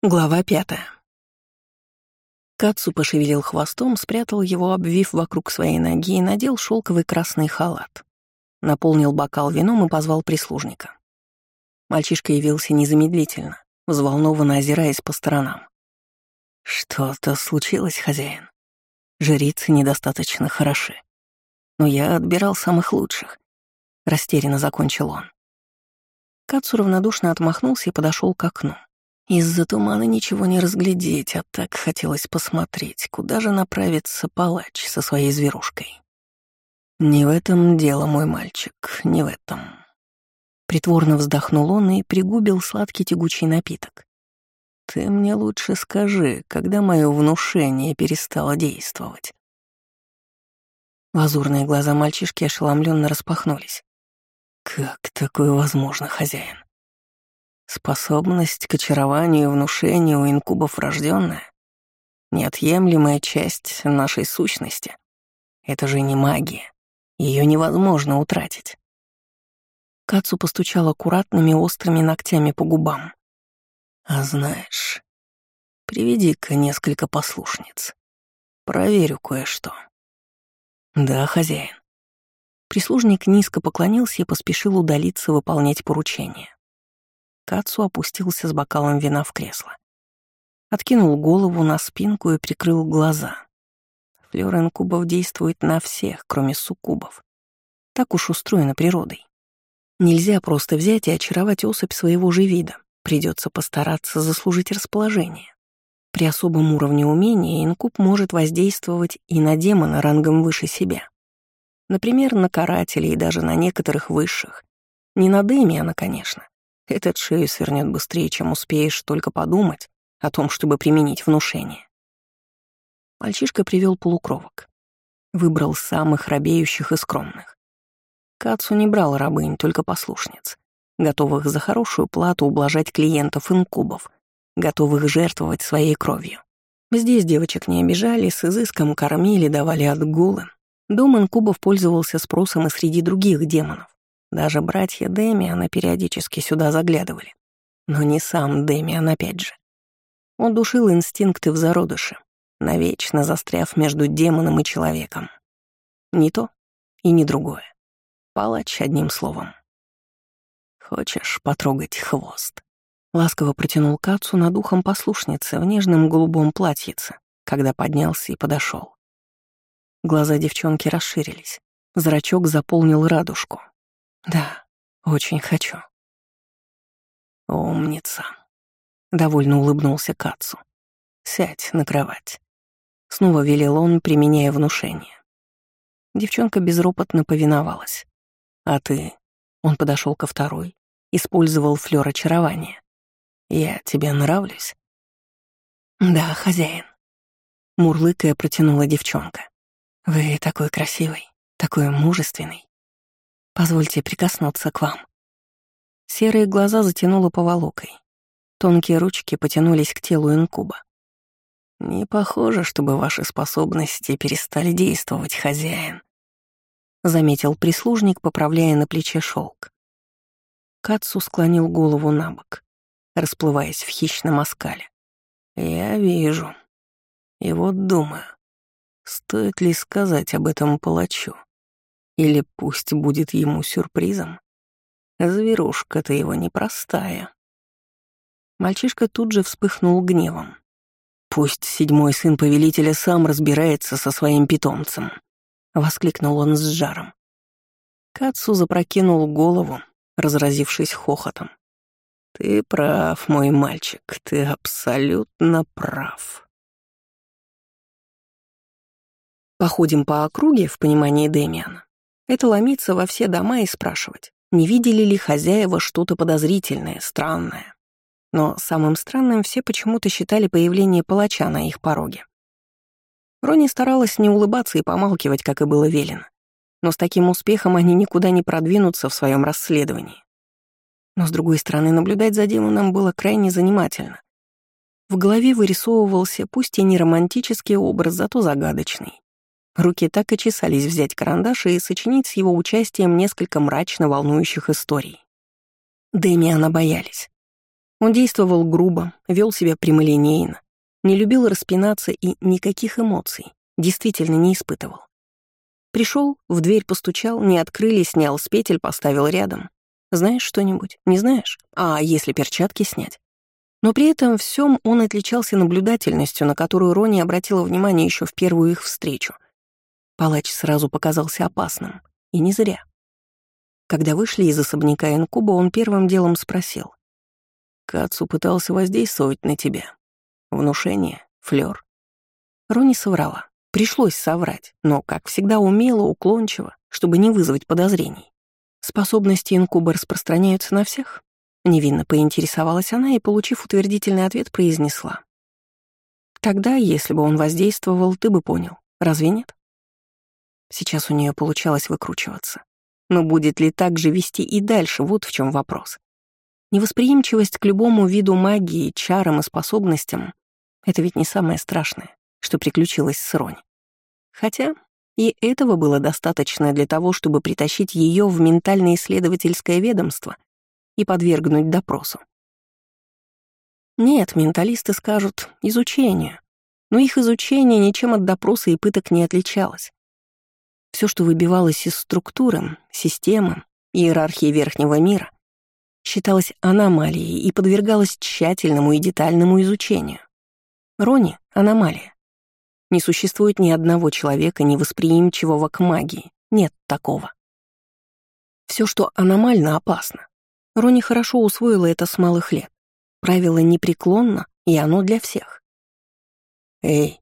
Глава пятая. Кацу пошевелил хвостом, спрятал его, обвив вокруг своей ноги и надел шелковый красный халат. Наполнил бокал вином и позвал прислужника. Мальчишка явился незамедлительно, взволнованно озираясь по сторонам. «Что-то случилось, хозяин. Жрицы недостаточно хороши. Но я отбирал самых лучших», — растерянно закончил он. Кацу равнодушно отмахнулся и подошел к окну. Из-за тумана ничего не разглядеть, а так хотелось посмотреть, куда же направится палач со своей зверушкой. «Не в этом дело, мой мальчик, не в этом». Притворно вздохнул он и пригубил сладкий тягучий напиток. «Ты мне лучше скажи, когда мое внушение перестало действовать?» Лазурные глаза мальчишки ошеломленно распахнулись. «Как такое возможно, хозяин?» Способность к очарованию и внушению у инкубов рожденная, неотъемлемая часть нашей сущности. Это же не магия. Ее невозможно утратить. Кацу постучал аккуратными острыми ногтями по губам. А знаешь, приведи-ка несколько послушниц. Проверю кое-что. Да, хозяин. Прислужник низко поклонился и поспешил удалиться выполнять поручение. Кацу опустился с бокалом вина в кресло. Откинул голову на спинку и прикрыл глаза. Флёр инкубов действует на всех, кроме суккубов. Так уж устроено природой. Нельзя просто взять и очаровать особь своего же вида. Придется постараться заслужить расположение. При особом уровне умения инкуб может воздействовать и на демона рангом выше себя. Например, на карателей и даже на некоторых высших. Не на Дэмиана, конечно. Этот шею свернет быстрее, чем успеешь только подумать о том, чтобы применить внушение. Мальчишка привел полукровок. Выбрал самых робеющих и скромных. Кацу не брал рабынь, только послушниц, готовых за хорошую плату ублажать клиентов инкубов, готовых жертвовать своей кровью. Здесь девочек не обижали, с изыском кормили, давали отгулы. Дом инкубов пользовался спросом и среди других демонов. Даже братья Дэмиана периодически сюда заглядывали. Но не сам Дэмиан опять же. Он душил инстинкты в зародыше, навечно застряв между демоном и человеком. Не то и не другое. Палач одним словом. «Хочешь потрогать хвост?» Ласково протянул Кацу над ухом послушницы в нежном голубом платьице, когда поднялся и подошел. Глаза девчонки расширились. Зрачок заполнил радужку. Да, очень хочу. Умница. Довольно улыбнулся Кацу. Сядь на кровать. Снова велел он, применяя внушение. Девчонка безропотно повиновалась. А ты? Он подошел ко второй, использовал флёр очарования. Я тебе нравлюсь? Да, хозяин. Мурлыкая протянула девчонка. Вы такой красивый, такой мужественный. Позвольте прикоснуться к вам». Серые глаза затянуло поволокой. Тонкие ручки потянулись к телу инкуба. «Не похоже, чтобы ваши способности перестали действовать, хозяин», — заметил прислужник, поправляя на плече шелк. Кацу склонил голову на бок, расплываясь в хищном оскале. «Я вижу. И вот думаю, стоит ли сказать об этом палачу?» Или пусть будет ему сюрпризом. Зверушка-то его непростая. Мальчишка тут же вспыхнул гневом. «Пусть седьмой сын повелителя сам разбирается со своим питомцем», — воскликнул он с жаром. Кацу запрокинул голову, разразившись хохотом. «Ты прав, мой мальчик, ты абсолютно прав». Походим по округе, в понимании Дэмиана, это ломиться во все дома и спрашивать, не видели ли хозяева что-то подозрительное, странное. Но самым странным все почему-то считали появление палача на их пороге. Рони старалась не улыбаться и помалкивать, как и было велено. Но с таким успехом они никуда не продвинутся в своем расследовании. Но, с другой стороны, наблюдать за демоном было крайне занимательно. В голове вырисовывался, пусть и не романтический образ, зато загадочный. Руки так и чесались взять карандаш и сочинить с его участием несколько мрачно волнующих историй. Дэмиана боялись. Он действовал грубо, вел себя прямолинейно, не любил распинаться и никаких эмоций, действительно не испытывал. Пришел, в дверь постучал, не открыли, снял с петель, поставил рядом. Знаешь что-нибудь? Не знаешь? А если перчатки снять? Но при этом всем он отличался наблюдательностью, на которую Рони обратила внимание еще в первую их встречу. Палач сразу показался опасным. И не зря. Когда вышли из особняка Инкуба, он первым делом спросил. «Кацу пытался воздействовать на тебя. Внушение? Флёр?» Рони соврала. Пришлось соврать, но, как всегда, умело, уклончиво, чтобы не вызвать подозрений. Способности инкуба распространяются на всех? Невинно поинтересовалась она и, получив утвердительный ответ, произнесла. Тогда, если бы он воздействовал, ты бы понял. Разве нет? Сейчас у нее получалось выкручиваться. Но будет ли так же вести и дальше, вот в чем вопрос. Невосприимчивость к любому виду магии, чарам и способностям — это ведь не самое страшное, что приключилось с Ронь. Хотя и этого было достаточно для того, чтобы притащить ее в ментально-исследовательское ведомство и подвергнуть допросу. Нет, менталисты скажут «изучению», но их изучение ничем от допроса и пыток не отличалось. Все, что выбивалось из структуры, системы, иерархии верхнего мира, считалось аномалией и подвергалось тщательному и детальному изучению. Рони — аномалия. Не существует ни одного человека, невосприимчивого к магии. Нет такого. Все, что аномально, опасно. Рони хорошо усвоила это с малых лет. Правило непреклонно, и оно для всех. «Эй,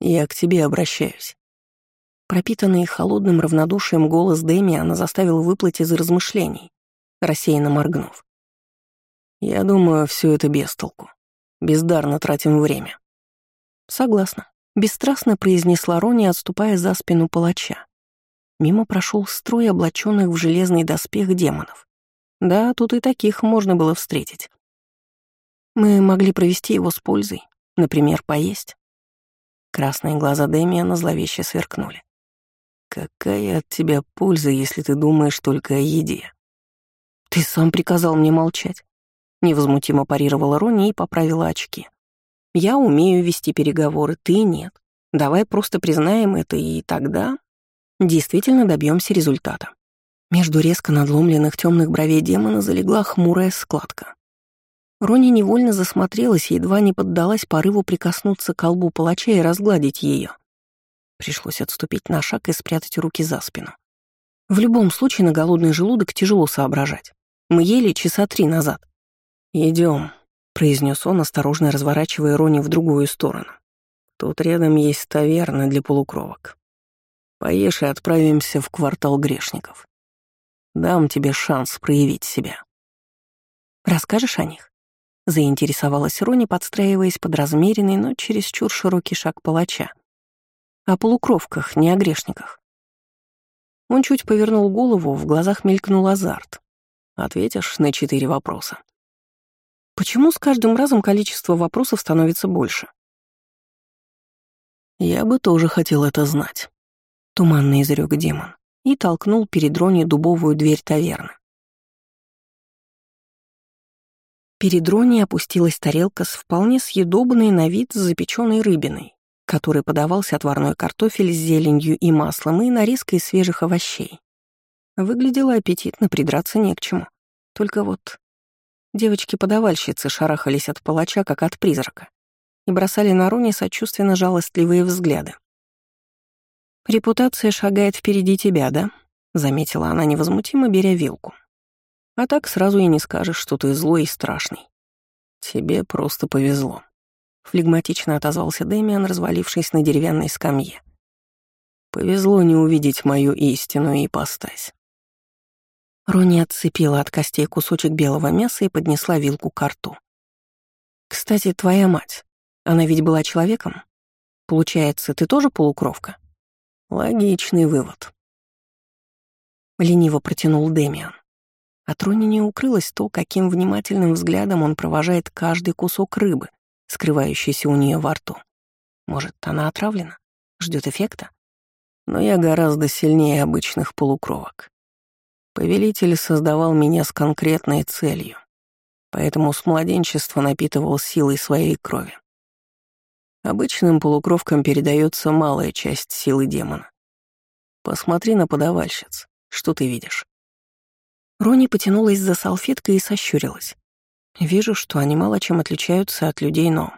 я к тебе обращаюсь». Пропитанный холодным равнодушием голос Дэмиана заставил выплыть из размышлений, рассеянно моргнув. «Я думаю, все это без толку. Бездарно тратим время». «Согласна», — бесстрастно произнесла Рони, отступая за спину палача. Мимо прошел строй облаченных в железный доспех демонов. Да, тут и таких можно было встретить. Мы могли провести его с пользой, например, поесть. Красные глаза Дэмиана зловеще сверкнули. «Какая от тебя польза, если ты думаешь только о еде?» «Ты сам приказал мне молчать», — невозмутимо парировала Рони и поправила очки. «Я умею вести переговоры, ты нет. Давай просто признаем это, и тогда действительно добьемся результата». Между резко надломленных темных бровей демона залегла хмурая складка. Рони невольно засмотрелась и едва не поддалась порыву прикоснуться к колбу палача и разгладить ее. Пришлось отступить на шаг и спрятать руки за спину. В любом случае на голодный желудок тяжело соображать. Мы ели часа три назад. Идем, произнес он, осторожно разворачивая Рони в другую сторону. Тут рядом есть таверна для полукровок. Поешь и отправимся в квартал грешников. Дам тебе шанс проявить себя. Расскажешь о них? Заинтересовалась Рони, подстраиваясь под размеренный, но чересчур широкий шаг палача. О полукровках, не о грешниках. Он чуть повернул голову, в глазах мелькнул азарт. Ответишь на четыре вопроса. Почему с каждым разом количество вопросов становится больше? Я бы тоже хотел это знать. Туманно изрек демон и толкнул перед Рони дубовую дверь таверны. Перед Рони опустилась тарелка с вполне съедобной на вид запеченной рыбиной, которой подавался отварной картофель с зеленью и маслом и нарезка из свежих овощей. Выглядело аппетитно, придраться не к чему. Только вот девочки-подавальщицы шарахались от палача, как от призрака, и бросали на Рони сочувственно жалостливые взгляды. «Репутация шагает впереди тебя, да?» — заметила она невозмутимо, беря вилку. «А так сразу и не скажешь, что ты злой и страшный. Тебе просто повезло», — флегматично отозвался Дэмиан, развалившись на деревянной скамье. «Повезло не увидеть мою истинную ипостась». Рони отцепила от костей кусочек белого мяса и поднесла вилку к рту. «Кстати, твоя мать, она ведь была человеком? Получается, ты тоже полукровка?» Логичный вывод. Лениво протянул Демиан. От Рони не укрылось то, каким внимательным взглядом он провожает каждый кусок рыбы, скрывающийся у нее во рту. Может, она отравлена? Ждет эффекта? Но я гораздо сильнее обычных полукровок. Повелитель создавал меня с конкретной целью. поэтому с младенчества напитывал силой своей крови. Обычным полукровкам передается малая часть силы демона. Посмотри на подавальщиц. Что ты видишь? Рони потянулась за салфеткой и сощурилась. Вижу, что они мало чем отличаются от людей, но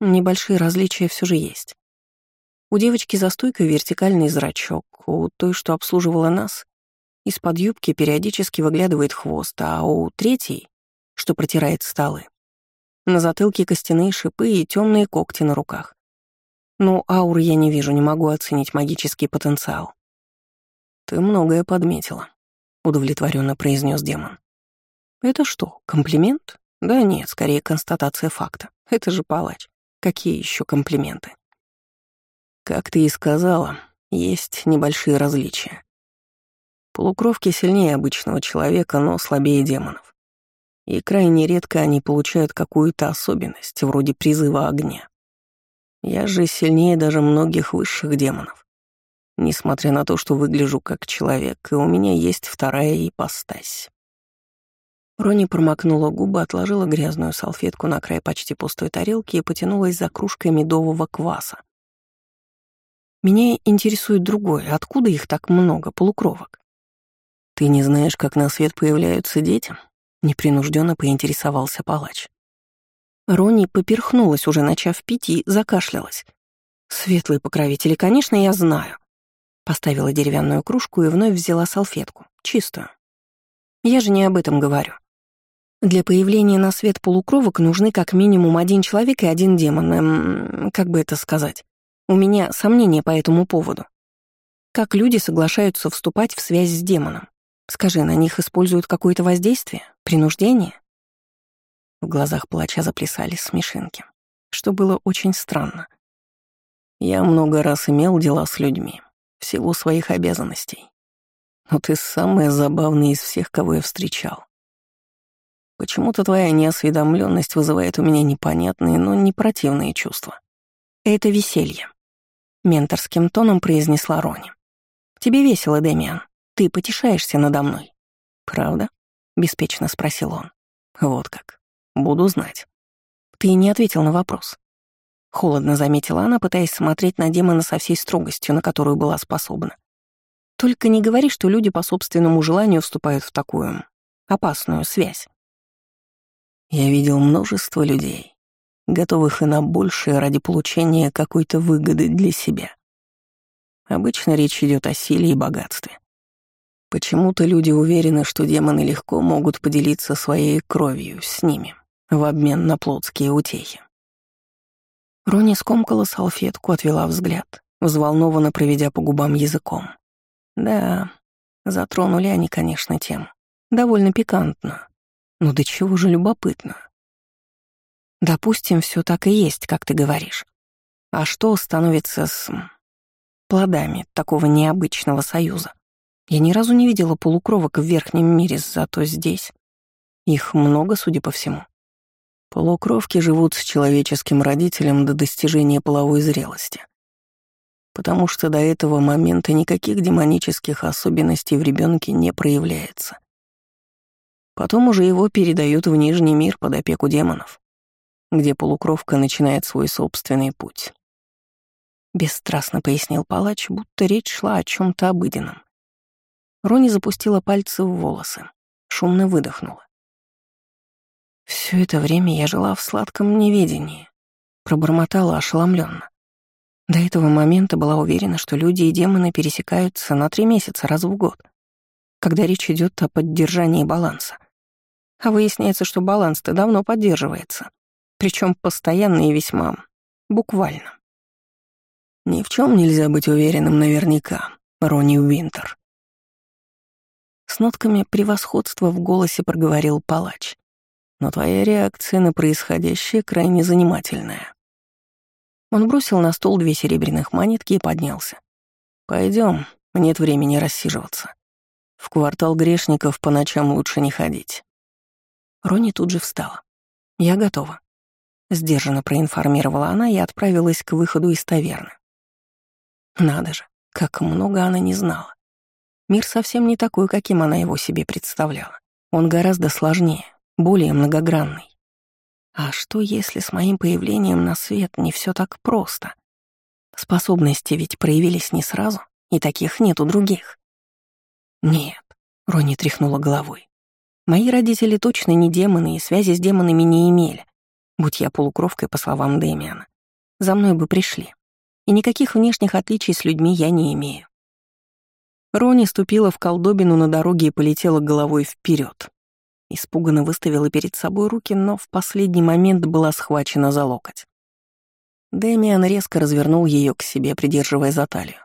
небольшие различия все же есть. У девочки за стойкой вертикальный зрачок, у той, что обслуживала нас, из-под юбки периодически выглядывает хвост, а у третьей, что протирает столы, на затылке костяные шипы и темные когти на руках. Но ауры я не вижу, не могу оценить магический потенциал. «Ты многое подметила», — удовлетворенно произнес демон. «Это что, комплимент?» «Да нет, скорее констатация факта. Это же палач. Какие еще комплименты?» «Как ты и сказала, есть небольшие различия. Полукровки сильнее обычного человека, но слабее демонов. И крайне редко они получают какую-то особенность, вроде призыва огня. Я же сильнее даже многих высших демонов. Несмотря на то, что выгляжу как человек, и у меня есть вторая ипостась. Рони промокнула губы, отложила грязную салфетку на край почти пустой тарелки и потянулась за кружкой медового кваса. «Меня интересует другое. Откуда их так много, полукровок?» «Ты не знаешь, как на свет появляются дети?» — непринужденно поинтересовался палач. Рони поперхнулась, уже начав пить, и закашлялась. «Светлые покровители, конечно, я знаю. Поставила деревянную кружку и вновь взяла салфетку, чистую. Я же не об этом говорю. Для появления на свет полукровок нужны как минимум один человек и один демон. Эм, как бы это сказать? У меня сомнения по этому поводу. Как люди соглашаются вступать в связь с демоном? Скажи, на них используют какое-то воздействие? Принуждение? В глазах плача заплясали смешинки, что было очень странно. Я много раз имел дела с людьми, в силу своих обязанностей. Но ты самая забавная из всех, кого я встречал. Почему-то твоя неосведомленность вызывает у меня непонятные, но не противные чувства. Это веселье. Менторским тоном произнесла Рони. Тебе весело, Дэмиан. Ты потешаешься надо мной. Правда? Беспечно спросил он. Вот как. Буду знать. Ты не ответил на вопрос. Холодно заметила она, пытаясь смотреть на демона со всей строгостью, на которую была способна. Только не говори, что люди по собственному желанию вступают в такую опасную связь. Я видел множество людей, готовых и на большее ради получения какой-то выгоды для себя. Обычно речь идет о силе и богатстве. Почему-то люди уверены, что демоны легко могут поделиться своей кровью с ними в обмен на плотские утехи. Рони скомкала салфетку, отвела взгляд, взволнованно проведя по губам языком. Да, затронули они, конечно, тему. Довольно пикантно. Но до чего же любопытно. Допустим, все так и есть, как ты говоришь. А что становится с плодами такого необычного союза? Я ни разу не видела полукровок в верхнем мире, зато здесь. Их много, судя по всему. Полукровки живут с человеческим родителем до достижения половой зрелости. Потому что до этого момента никаких демонических особенностей в ребенке не проявляется. Потом уже его передают в Нижний мир под опеку демонов, где полукровка начинает свой собственный путь. Бесстрастно пояснил палач, будто речь шла о чем то обыденном. Рони запустила пальцы в волосы, шумно выдохнула. Все это время я жила в сладком неведении, пробормотала ошеломленно. До этого момента была уверена, что люди и демоны пересекаются на три месяца раз в год, когда речь идет о поддержании баланса. А выясняется, что баланс-то давно поддерживается, причем постоянно и весьма буквально. Ни в чем нельзя быть уверенным наверняка, Ронни Уинтер. С нотками превосходства в голосе проговорил палач но твоя реакция на происходящее крайне занимательная». Он бросил на стол две серебряных монетки и поднялся. Пойдем, нет времени рассиживаться. В квартал грешников по ночам лучше не ходить». Рони тут же встала. «Я готова». Сдержанно проинформировала она и отправилась к выходу из таверны. Надо же, как много она не знала. Мир совсем не такой, каким она его себе представляла. Он гораздо сложнее, более многогранный. А что, если с моим появлением на свет не все так просто? Способности ведь проявились не сразу, и таких нет у других. Нет, Рони тряхнула головой. Мои родители точно не демоны и связи с демонами не имели. Будь я полукровкой, по словам Дэмиана, за мной бы пришли. И никаких внешних отличий с людьми я не имею. Рони ступила в колдобину на дороге и полетела головой вперед. Испуганно выставила перед собой руки, но в последний момент была схвачена за локоть. Дэмиан резко развернул ее к себе, придерживая за талию.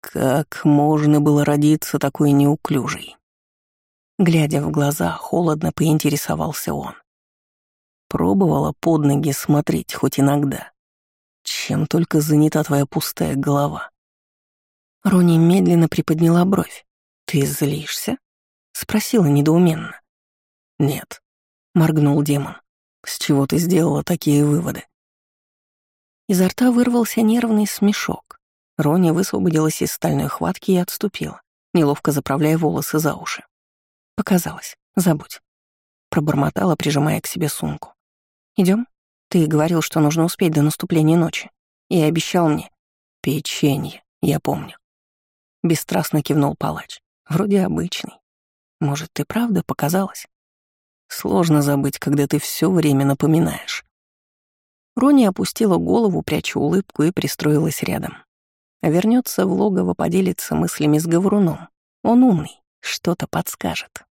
Как можно было родиться такой неуклюжей? Глядя в глаза, холодно поинтересовался он. Пробовала под ноги смотреть хоть иногда. Чем только занята твоя пустая голова. Рони медленно приподняла бровь. «Ты злишься?» — спросила недоуменно. «Нет», — моргнул демон. «С чего ты сделала такие выводы?» Изо рта вырвался нервный смешок. Рони высвободилась из стальной хватки и отступила, неловко заправляя волосы за уши. Показалось. Забудь. Пробормотала, прижимая к себе сумку. Идем? Ты говорил, что нужно успеть до наступления ночи. И обещал мне. Печенье, я помню. Бесстрастно кивнул палач. Вроде обычный. Может, ты правда показалась? Сложно забыть, когда ты все время напоминаешь. Рони опустила голову, пряча улыбку, и пристроилась рядом. Вернется в логово, поделится мыслями с говоруном. Он умный, что-то подскажет.